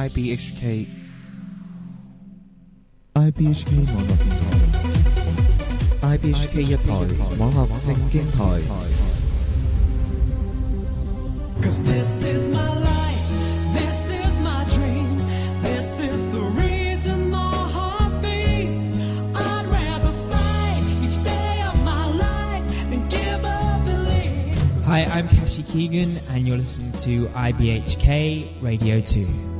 IBHK IBHK 网络电台 IBHK 一台网络正经台。 Cause this is my life, this is my dream, this is the reason my heart beats. I'd rather fight each day of my life than give up and leave. Hi, I'm Kashi Keegan, and you're listening to IBHK Radio 2.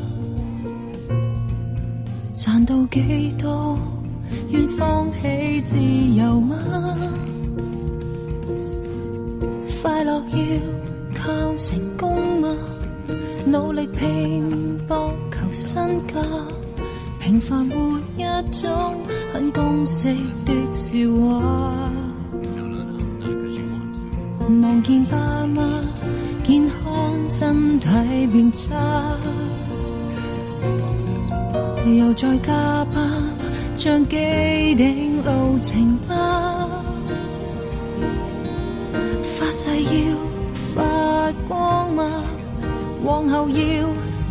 赚到几多，愿放弃自由吗？快乐要靠成功吗？努力拼搏求身价，平凡活一种很公式的笑话。望见爸妈健康身体变差。又再加班，像既定路程吗？发誓要发光吗？往后要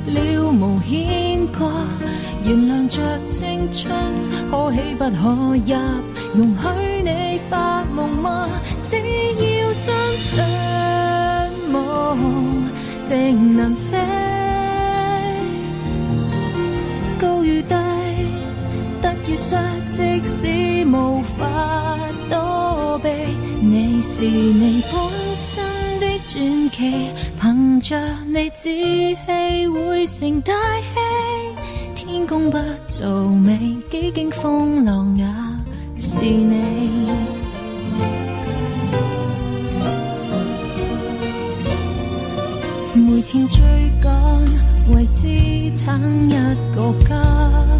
了无牵挂，原谅着青春，可喜不可泣，容许你发梦吗？只要相信梦定能飞。实即使无法躲避，你是你本身的传奇，凭着你志气会成大器。天公不造美，几经风浪也是你。每天追赶为资撑一个家。